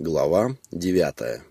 Глава девятая.